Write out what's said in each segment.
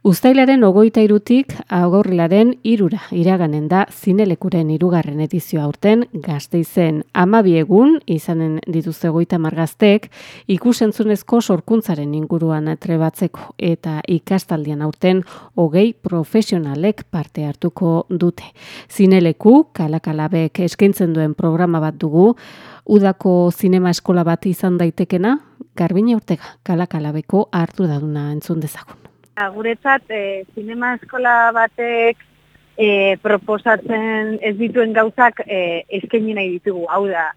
Uztailaren ogoita irutik agorrilaren irura iraganen da zinelekuren irugarren edizioa urten gazteizen amabi egun izanen dituzte goita margaztek ikusentzunezko sorkuntzaren inguruan trebatzeko eta ikastaldian aurten hogei profesionalek parte hartuko dute. Zineleku kalakalabek eskaintzen duen programa bat dugu, udako zinema eskola bat izan daitekena, garbine urtega kalakalabeko hartu daduna entzun dezagun. Guretzat, e, zinema eskola batek e, proposatzen ez dituen gauzak e, eskaini nahi ditugu. Hau da,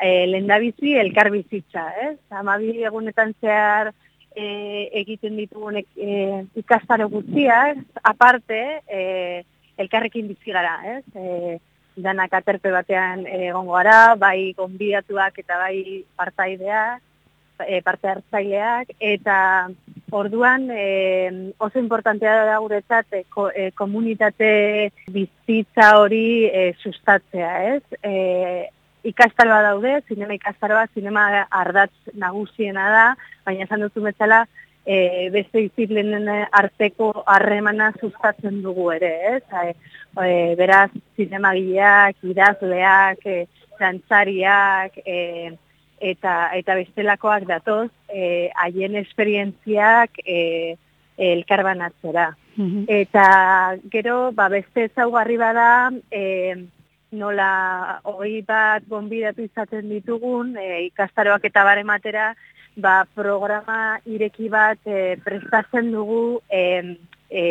e, lendabizi elkar bizitza, ez? Amabi egunetan zehar e, egiten ditugunek e, ikastaro guztiak, aparte, e, elkarrekin bizi gara, ez? E, danak aterpe batean egongo gara, bai gonbidatuak eta bai partaideak, e, parte hartzaileak, eta Orduan, e, oso importantea da guretzat e, e, komunitate bizitza hori e, sustatzea, ez? E, ikastaroa daude, zinema ikastaroa, zinema ardatz nagusiena da, baina esan duzu bezala, e, beste iziplenen arteko harremana sustatzen dugu ere, ez? E, e, beraz, zinema gileak, idazleak, e, zantzariak, e, eta eta bestelakoak datoz eh haien esperientziak eh elkarbanatzera. Mm Eta gero ba beste ezaugarri bada eh nola hori bat gonbidatu izaten ditugun e, ikastaroak eta barematera ba programa ireki bat e, prestatzen dugu e, e,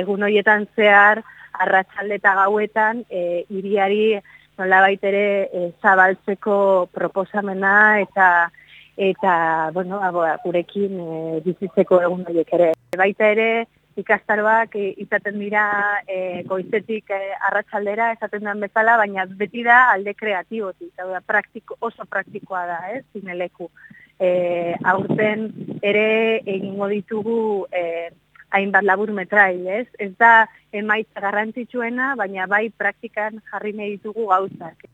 egun horietan zehar arratsalde eta gauetan e, iriari nola baitere e, zabaltzeko proposamena eta eta bueno, gurekin e, bizitzeko egun horiek ere. Baita ere, ikastaroak e, izaten dira e, goizetik e, arratsaldera esaten den bezala, baina beti da alde kreatibotik, da, praktiko, oso praktikoa da, ez, zineleku. E, aurten ere egingo ditugu e, hainbat labur metrai, ez? Ez da emaitza garrantzitsuena, baina bai praktikan jarri nahi ditugu gauzak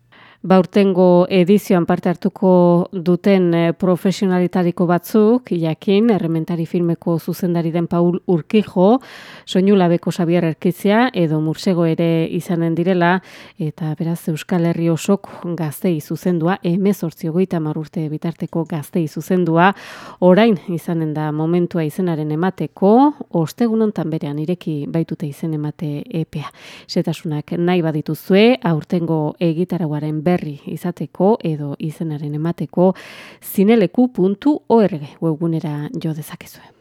baurtengo edizioan parte hartuko duten e, profesionalitariko batzuk, jakin, errementari filmeko zuzendari den Paul Urkijo, soinu labeko Xabier Erkitzia, edo Mursego ere izanen direla, eta beraz Euskal Herri osok gaztei zuzendua, emezortzi ogoita marurte bitarteko gaztei zuzendua, orain izanen da momentua izenaren emateko, ostegunontan berean ireki baitute izen emate epea. Setasunak nahi badituzue, aurtengo egitaraguaren berri izateko edo izenaren emateko zineleku.org webgunera jo dezakezue.